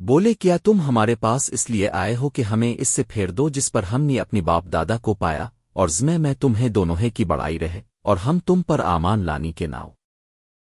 بولے، کیا تم ہمارے پاس اس لیے آئے ہو کہ ہمیں اس سے پھیر دو جس پر ہم نے اپنی باپ دادا کو پایا، اور زمے میں تمہیں دونوں کی بڑائی رہے، اور ہم تم پر آمان لانی کے ناؤ